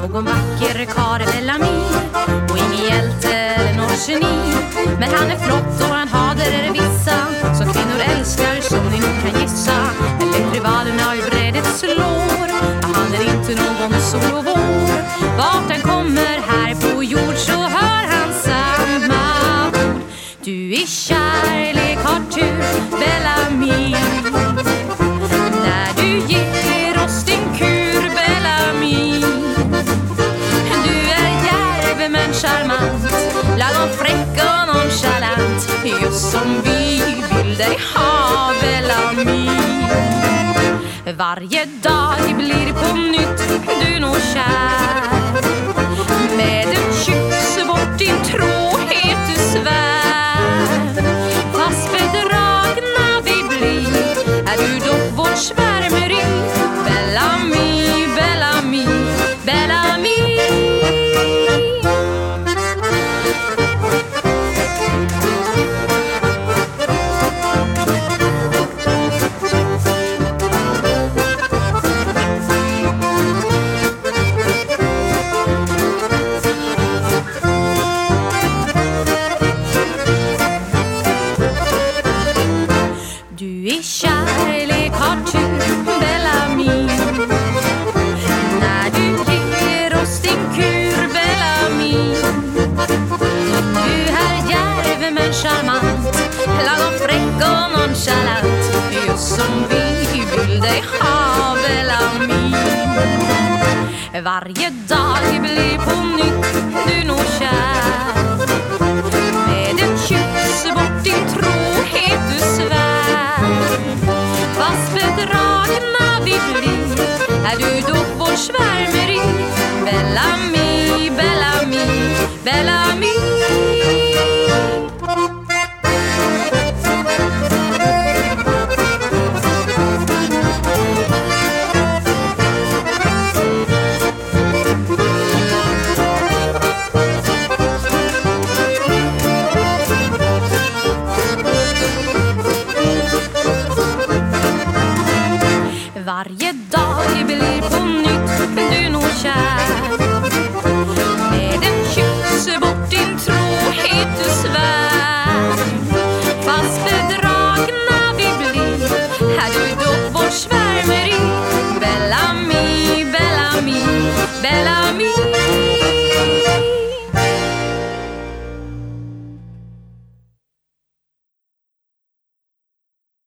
någon vacker karl eller min och ingen hjälte eller något geni. Men han är var fräck och nonchalant. Just som vi vill dig ha Bellamy. Varje dag blir på nytt du nog kär. Med ett kyss bort din trohet du svär. Fast bedragna vi blir är du dock vårt svär? Kärlek har tur, Bellamy När du ger oss din kur, Bellamy Du är djärv men charmant Lagom fräck och nonchalant. Just som vi vill dig ha, Bellamy Varje dag blir på nytt du dock vårt svärmeri Bellamy, Bellamy, Bellamy. Varje dag är blir på nytt, men du är nog kär.